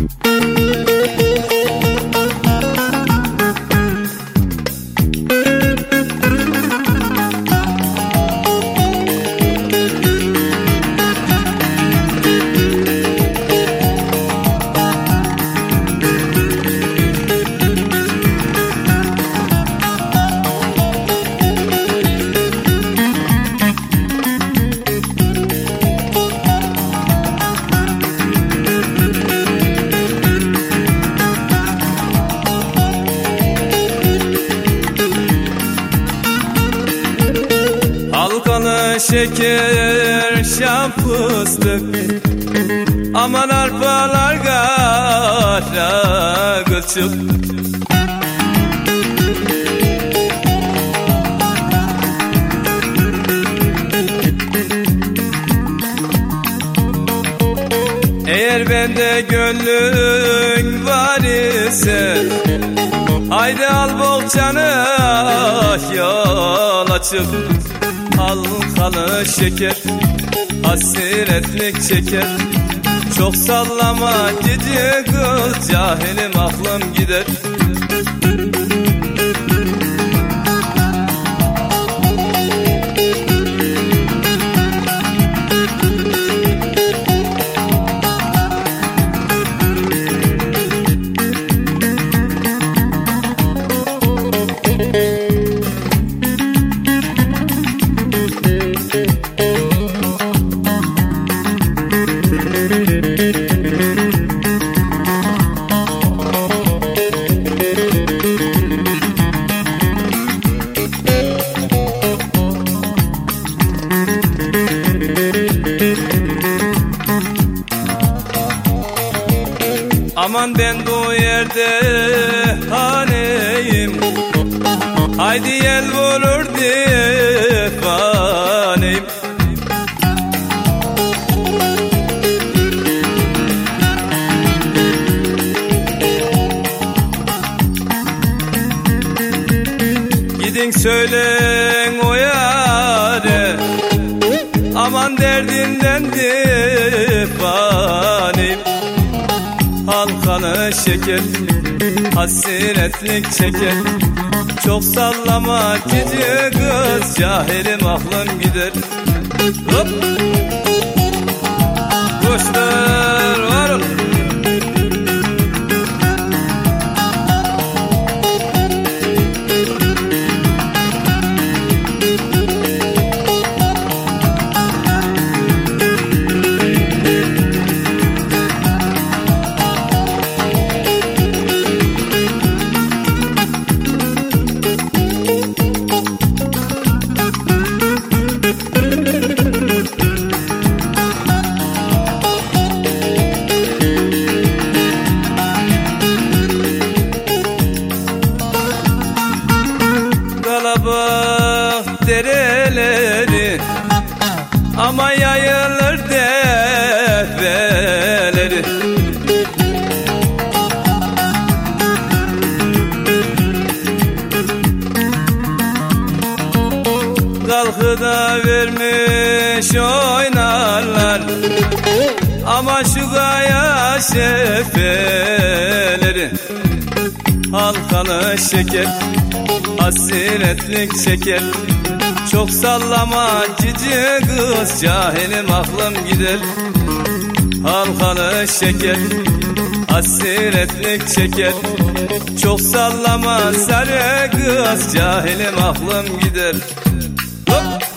Halkalı şeker şam fıstık. Aman arpalar kara kılçık Eğer bende gönlün var ise Haydi al bolçanı yol açıp Halkalı şeker Hasretlik çeker. Çok sallama cici kız Cahilim aklım gider Aman ben bu yerde haneyim? Haydi yel vurur divaneyim Gidin söylen o yare. Aman derdinden Şeker Hasretlik çeker. Çok sallama cici kız Cahilim aklım gider. Hop! Kuşlar dereleri Ama yayılır develeri Kalkıda vermiş oynarlar Ama şu gaya şefeleri Halkalı şeker Hasretlik çeker Çok sallama cici kız Cahilim aklım gider. Halkalı şeker Hasretlik çeker Çok sallama sarı kız Cahilim aklım gider. Hop!